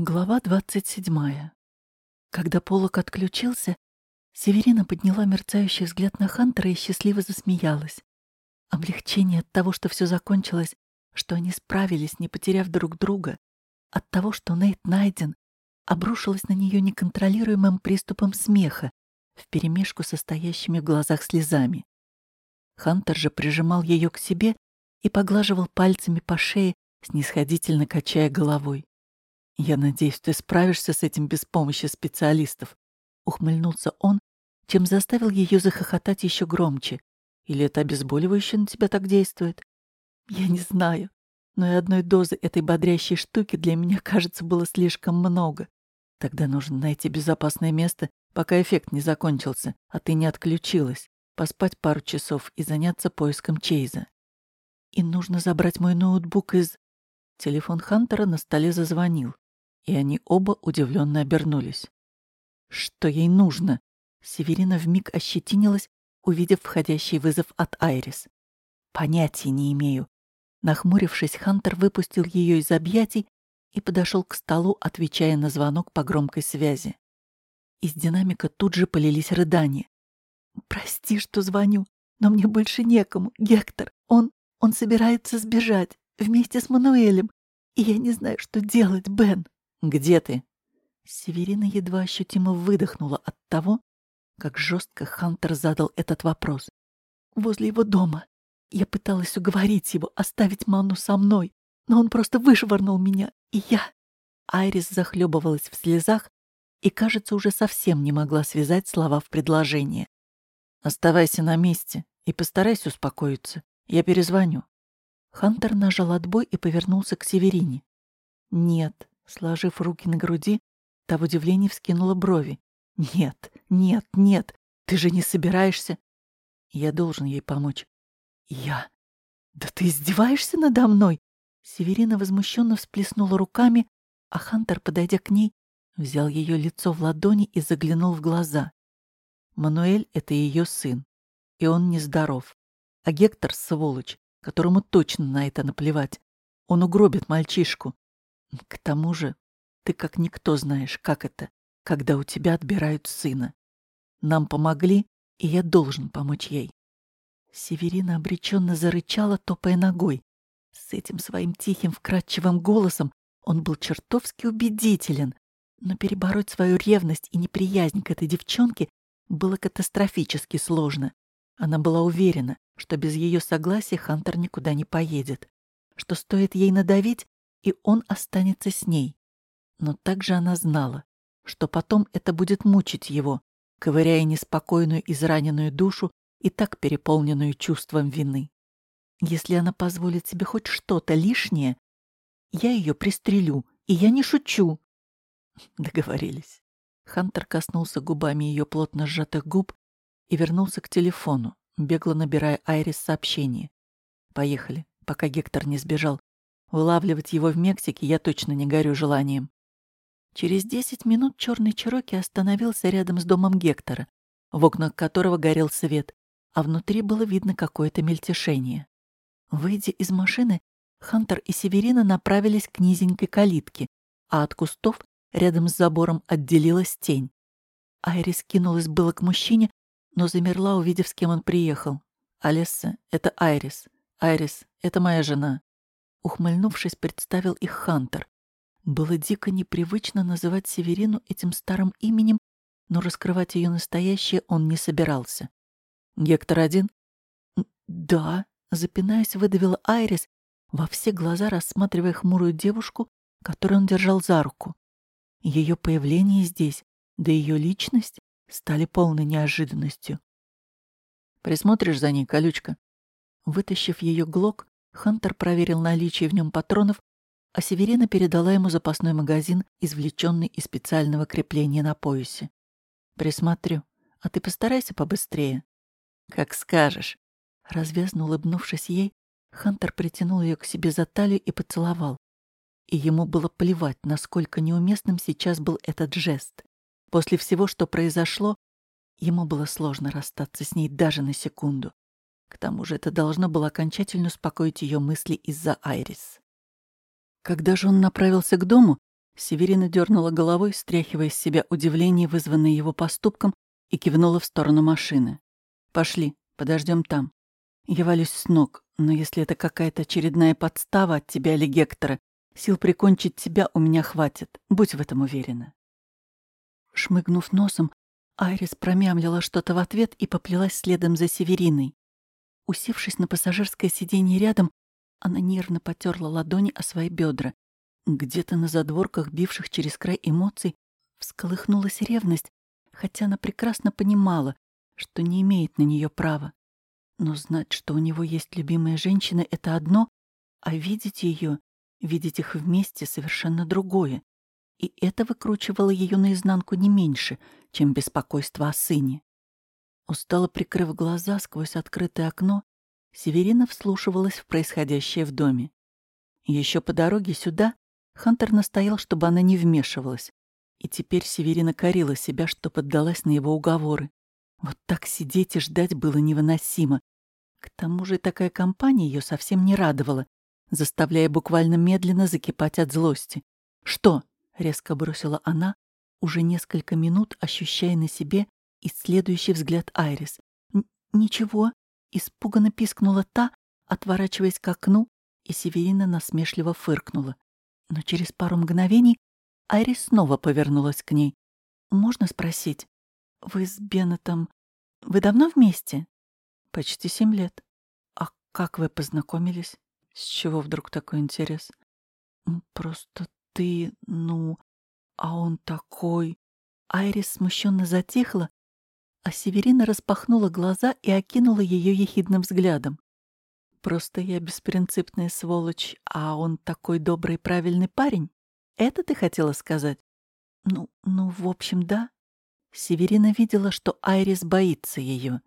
Глава двадцать седьмая. Когда полок отключился, Северина подняла мерцающий взгляд на Хантера и счастливо засмеялась. Облегчение от того, что все закончилось, что они справились, не потеряв друг друга, от того, что Нейт найден, обрушилось на нее неконтролируемым приступом смеха вперемешку со стоящими в глазах слезами. Хантер же прижимал ее к себе и поглаживал пальцами по шее, снисходительно качая головой. «Я надеюсь, ты справишься с этим без помощи специалистов», — ухмыльнулся он, чем заставил ее захохотать еще громче. «Или это обезболивающее на тебя так действует?» «Я не знаю, но и одной дозы этой бодрящей штуки для меня, кажется, было слишком много. Тогда нужно найти безопасное место, пока эффект не закончился, а ты не отключилась, поспать пару часов и заняться поиском Чейза. И нужно забрать мой ноутбук из...» Телефон Хантера на столе зазвонил и они оба удивленно обернулись. «Что ей нужно?» Северина вмиг ощетинилась, увидев входящий вызов от Айрис. «Понятия не имею». Нахмурившись, Хантер выпустил ее из объятий и подошел к столу, отвечая на звонок по громкой связи. Из динамика тут же полились рыдания. «Прости, что звоню, но мне больше некому. Гектор, он... он собирается сбежать вместе с Мануэлем, и я не знаю, что делать, Бен». «Где ты?» Северина едва ощутимо выдохнула от того, как жестко Хантер задал этот вопрос. «Возле его дома. Я пыталась уговорить его оставить Манну со мной, но он просто вышвырнул меня, и я...» Айрис захлебывалась в слезах и, кажется, уже совсем не могла связать слова в предложение. «Оставайся на месте и постарайся успокоиться. Я перезвоню». Хантер нажал отбой и повернулся к Северине. «Нет, Сложив руки на груди, та в удивлении вскинула брови. «Нет, нет, нет, ты же не собираешься...» «Я должен ей помочь». «Я? Да ты издеваешься надо мной?» Северина возмущенно всплеснула руками, а Хантер, подойдя к ней, взял ее лицо в ладони и заглянул в глаза. Мануэль — это ее сын, и он нездоров. А Гектор — сволочь, которому точно на это наплевать. Он угробит мальчишку, к тому же, ты как никто знаешь, как это, когда у тебя отбирают сына. Нам помогли, и я должен помочь ей. Северина обреченно зарычала, топая ногой. С этим своим тихим, вкрадчивым голосом он был чертовски убедителен, но перебороть свою ревность и неприязнь к этой девчонке было катастрофически сложно. Она была уверена, что без ее согласия Хантер никуда не поедет, что стоит ей надавить, и он останется с ней. Но также она знала, что потом это будет мучить его, ковыряя неспокойную израненную душу и так переполненную чувством вины. Если она позволит себе хоть что-то лишнее, я ее пристрелю, и я не шучу. Договорились. Хантер коснулся губами ее плотно сжатых губ и вернулся к телефону, бегло набирая Айрис сообщение. «Поехали, пока Гектор не сбежал. Вылавливать его в Мексике я точно не горю желанием. Через десять минут черный Чироки остановился рядом с домом Гектора, в окнах которого горел свет, а внутри было видно какое-то мельтешение. Выйдя из машины, Хантер и Северина направились к низенькой калитке, а от кустов рядом с забором отделилась тень. Айрис кинулась было к мужчине, но замерла, увидев, с кем он приехал. «Алесса, это Айрис. Айрис, это моя жена. Ухмыльнувшись, представил их Хантер. Было дико непривычно называть Северину этим старым именем, но раскрывать ее настоящее он не собирался. «Гектор один?» «Да», — запинаясь, выдавила Айрис, во все глаза рассматривая хмурую девушку, которую он держал за руку. Ее появление здесь, да ее личность стали полной неожиданностью. «Присмотришь за ней, колючка?» Вытащив ее глок, Хантер проверил наличие в нем патронов, а Северина передала ему запасной магазин, извлеченный из специального крепления на поясе. «Присмотрю. А ты постарайся побыстрее». «Как скажешь». Развязно улыбнувшись ей, Хантер притянул ее к себе за талию и поцеловал. И ему было плевать, насколько неуместным сейчас был этот жест. После всего, что произошло, ему было сложно расстаться с ней даже на секунду. К тому же это должно было окончательно успокоить ее мысли из-за Айрис. Когда же он направился к дому, Северина дернула головой, стряхивая с себя удивление, вызванное его поступком, и кивнула в сторону машины. «Пошли, подождем там. Я валюсь с ног, но если это какая-то очередная подстава от тебя или Гектора, сил прикончить тебя у меня хватит, будь в этом уверена». Шмыгнув носом, Айрис промямлила что-то в ответ и поплелась следом за Севериной. Усевшись на пассажирское сиденье рядом, она нервно потерла ладони о свои бедра. Где-то на задворках, бивших через край эмоций, всколыхнулась ревность, хотя она прекрасно понимала, что не имеет на нее права. Но знать, что у него есть любимая женщина, — это одно, а видеть ее, видеть их вместе — совершенно другое. И это выкручивало ее наизнанку не меньше, чем беспокойство о сыне. Устало прикрыв глаза сквозь открытое окно, Северина вслушивалась в происходящее в доме. Еще по дороге сюда Хантер настоял, чтобы она не вмешивалась. И теперь Северина корила себя, что поддалась на его уговоры. Вот так сидеть и ждать было невыносимо. К тому же такая компания ее совсем не радовала, заставляя буквально медленно закипать от злости. «Что?» — резко бросила она, уже несколько минут ощущая на себе исследующий взгляд Айрис. «Ничего», — испуганно пискнула та, отворачиваясь к окну, и Северина насмешливо фыркнула но через пару мгновений Айрис снова повернулась к ней. «Можно спросить, вы с Беннетом... Вы давно вместе?» «Почти семь лет». «А как вы познакомились? С чего вдруг такой интерес?» «Просто ты, ну... А он такой...» Айрис смущенно затихла, а Северина распахнула глаза и окинула ее ехидным взглядом. Просто я беспринципная сволочь, а он такой добрый правильный парень. Это ты хотела сказать? Ну, ну, в общем, да. Северина видела, что Айрис боится ее.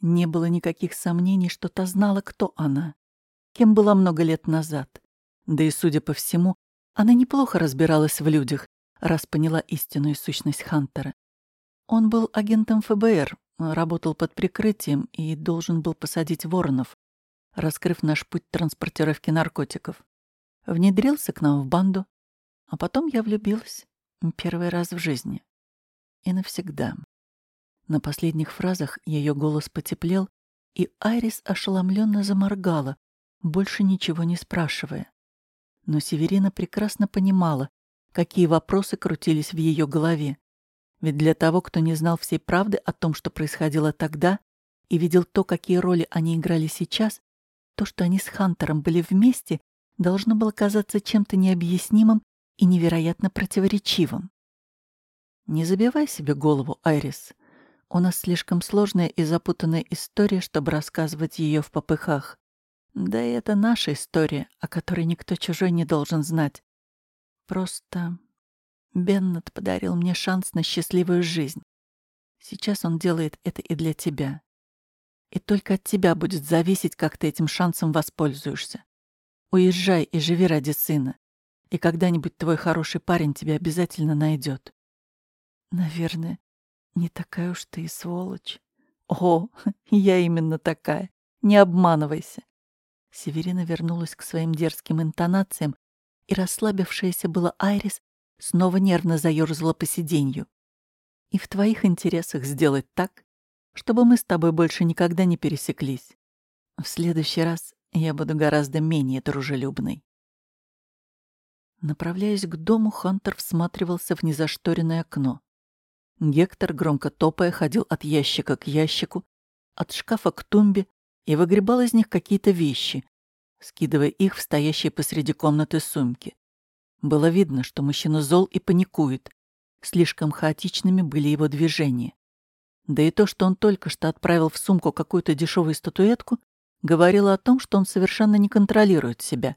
Не было никаких сомнений, что та знала, кто она, кем была много лет назад. Да и, судя по всему, она неплохо разбиралась в людях, раз поняла истинную сущность Хантера. Он был агентом ФБР, работал под прикрытием и должен был посадить воронов, раскрыв наш путь транспортировки наркотиков. Внедрился к нам в банду, а потом я влюбилась. Первый раз в жизни. И навсегда. На последних фразах ее голос потеплел, и Айрис ошеломленно заморгала, больше ничего не спрашивая. Но Северина прекрасно понимала, какие вопросы крутились в ее голове. Ведь для того, кто не знал всей правды о том, что происходило тогда, и видел то, какие роли они играли сейчас, то, что они с Хантером были вместе, должно было казаться чем-то необъяснимым и невероятно противоречивым. Не забивай себе голову, Айрис. У нас слишком сложная и запутанная история, чтобы рассказывать ее в попыхах. Да и это наша история, о которой никто чужой не должен знать. Просто Беннет подарил мне шанс на счастливую жизнь. Сейчас он делает это и для тебя. И только от тебя будет зависеть, как ты этим шансом воспользуешься. Уезжай и живи ради сына. И когда-нибудь твой хороший парень тебя обязательно найдет. Наверное, не такая уж ты и сволочь. О, я именно такая. Не обманывайся. Северина вернулась к своим дерзким интонациям, и расслабившаяся была Айрис снова нервно заёрзала по сиденью. И в твоих интересах сделать так, чтобы мы с тобой больше никогда не пересеклись. В следующий раз я буду гораздо менее дружелюбной. Направляясь к дому, Хантер всматривался в незашторенное окно. Гектор, громко топая, ходил от ящика к ящику, от шкафа к тумбе и выгребал из них какие-то вещи, скидывая их в стоящие посреди комнаты сумки. Было видно, что мужчина зол и паникует. Слишком хаотичными были его движения. Да и то, что он только что отправил в сумку какую-то дешевую статуэтку, говорило о том, что он совершенно не контролирует себя.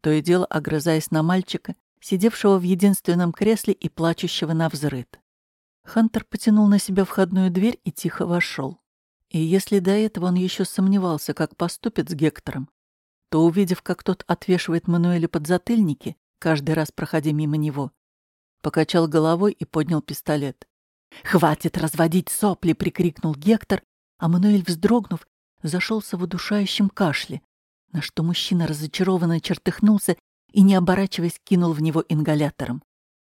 То и дело огрызаясь на мальчика, сидевшего в единственном кресле и плачущего на взрыд. Хантер потянул на себя входную дверь и тихо вошел. И если до этого он еще сомневался, как поступит с Гектором, то, увидев, как тот отвешивает Мануэлю подзатыльники, каждый раз проходя мимо него, покачал головой и поднял пистолет. «Хватит разводить сопли!» — прикрикнул Гектор, а Мануэль, вздрогнув, зашелся в удушающем кашле, на что мужчина разочарованно чертыхнулся и, не оборачиваясь, кинул в него ингалятором.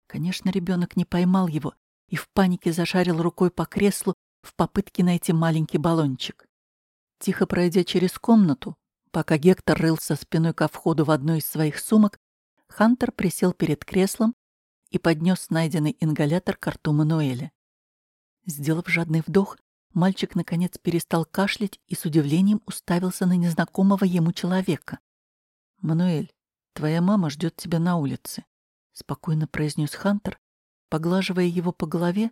Конечно, ребенок не поймал его и в панике зашарил рукой по креслу в попытке найти маленький баллончик. Тихо пройдя через комнату, пока Гектор рылся спиной ко входу в одну из своих сумок, Хантер присел перед креслом и поднес найденный ингалятор к рту Мануэля. Сделав жадный вдох, мальчик наконец перестал кашлять и с удивлением уставился на незнакомого ему человека. «Мануэль, твоя мама ждет тебя на улице», — спокойно произнес Хантер, поглаживая его по голове,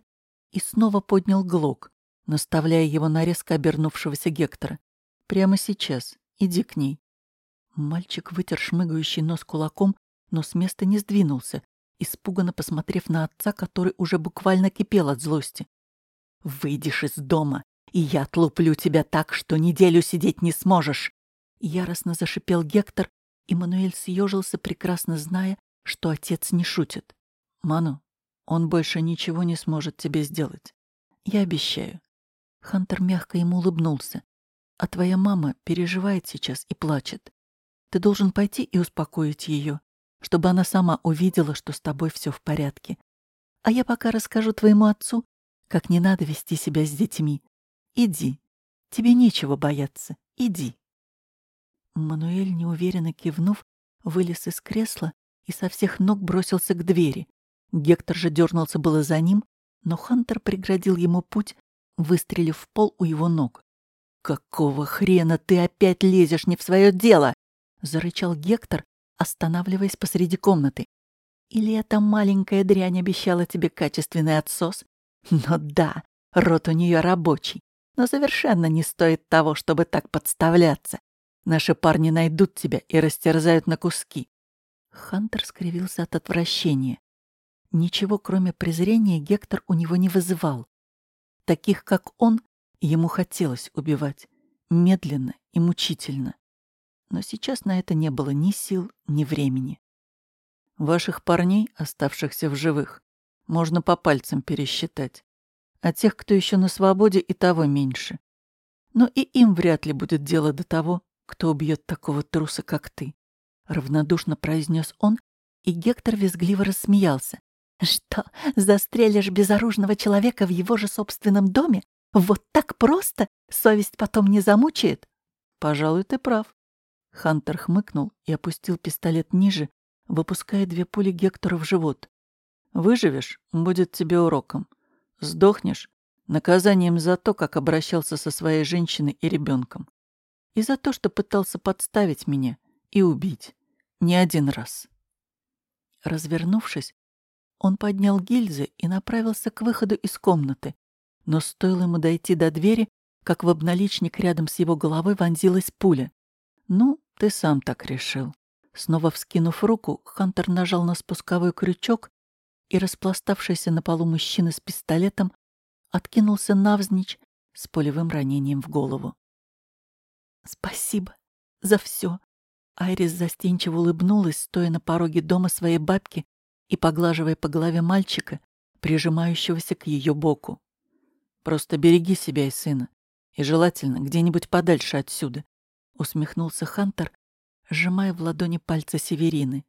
и снова поднял глок, наставляя его на резко обернувшегося Гектора. «Прямо сейчас. Иди к ней». Мальчик вытер шмыгающий нос кулаком, но с места не сдвинулся, испуганно посмотрев на отца, который уже буквально кипел от злости. «Выйдешь из дома, и я отлуплю тебя так, что неделю сидеть не сможешь!» Яростно зашипел Гектор, и Мануэль съежился, прекрасно зная, что отец не шутит. «Ману, он больше ничего не сможет тебе сделать. Я обещаю». Хантер мягко ему улыбнулся. «А твоя мама переживает сейчас и плачет. Ты должен пойти и успокоить ее чтобы она сама увидела, что с тобой все в порядке. А я пока расскажу твоему отцу, как не надо вести себя с детьми. Иди. Тебе нечего бояться. Иди. Мануэль, неуверенно кивнув, вылез из кресла и со всех ног бросился к двери. Гектор же дернулся было за ним, но Хантер преградил ему путь, выстрелив в пол у его ног. «Какого хрена ты опять лезешь не в свое дело?» — зарычал Гектор, останавливаясь посреди комнаты. Или эта маленькая дрянь обещала тебе качественный отсос? Но да, рот у нее рабочий, но совершенно не стоит того, чтобы так подставляться. Наши парни найдут тебя и растерзают на куски. Хантер скривился от отвращения. Ничего, кроме презрения, Гектор у него не вызывал. Таких, как он, ему хотелось убивать. Медленно и мучительно но сейчас на это не было ни сил, ни времени. Ваших парней, оставшихся в живых, можно по пальцам пересчитать, а тех, кто еще на свободе, и того меньше. Но и им вряд ли будет дело до того, кто убьет такого труса, как ты. Равнодушно произнес он, и Гектор визгливо рассмеялся. «Что, застрелишь безоружного человека в его же собственном доме? Вот так просто? Совесть потом не замучает?» «Пожалуй, ты прав», Хантер хмыкнул и опустил пистолет ниже, выпуская две пули Гектора в живот. «Выживешь — будет тебе уроком. Сдохнешь — наказанием за то, как обращался со своей женщиной и ребенком. И за то, что пытался подставить меня и убить. Не один раз». Развернувшись, он поднял гильзы и направился к выходу из комнаты, но стоило ему дойти до двери, как в обналичник рядом с его головой вонзилась пуля. Ну, ты сам так решил. Снова вскинув руку, Хантер нажал на спусковой крючок, и распластавшийся на полу мужчина с пистолетом откинулся навзничь с полевым ранением в голову. «Спасибо за все!» Айрис застенчиво улыбнулась, стоя на пороге дома своей бабки и поглаживая по голове мальчика, прижимающегося к ее боку. «Просто береги себя и сына, и желательно где-нибудь подальше отсюда усмехнулся Хантер, сжимая в ладони пальцы Северины.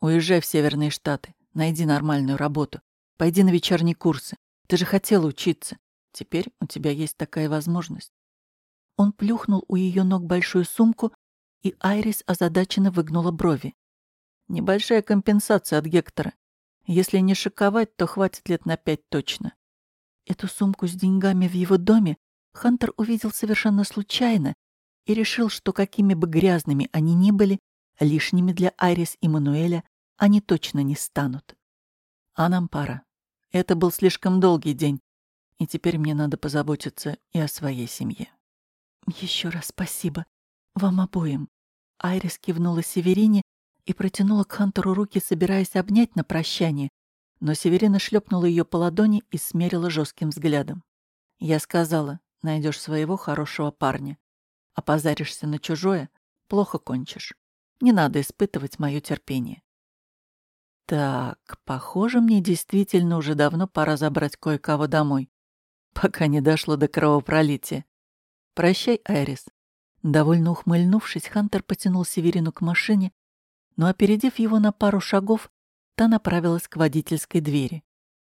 Уезжай в Северные Штаты, найди нормальную работу, пойди на вечерние курсы. Ты же хотела учиться. Теперь у тебя есть такая возможность. Он плюхнул у ее ног большую сумку, и Айрис озадаченно выгнула брови. Небольшая компенсация от Гектора. Если не шиковать, то хватит лет на пять точно. Эту сумку с деньгами в его доме Хантер увидел совершенно случайно и решил, что какими бы грязными они ни были, лишними для Айрис и Мануэля они точно не станут. А нам пора. Это был слишком долгий день, и теперь мне надо позаботиться и о своей семье. Еще раз спасибо. Вам обоим. Айрис кивнула Северине и протянула к Хантеру руки, собираясь обнять на прощание, но Северина шлепнула ее по ладони и смерила жестким взглядом. Я сказала, найдешь своего хорошего парня. Опозаришься на чужое, плохо кончишь. Не надо испытывать мое терпение. Так, похоже, мне действительно уже давно пора забрать кое-кого домой, пока не дошло до кровопролития. Прощай, Айрис. Довольно ухмыльнувшись, Хантер потянул Северину к машине, но, опередив его на пару шагов, та направилась к водительской двери.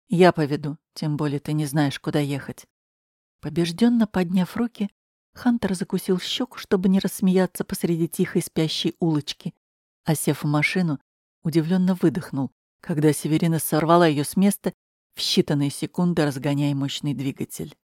«Я поведу, тем более ты не знаешь, куда ехать». Побежденно подняв руки, Хантер закусил щеку, чтобы не рассмеяться посреди тихой спящей улочки, а сев в машину, удивленно выдохнул, когда Северина сорвала ее с места в считанные секунды, разгоняя мощный двигатель.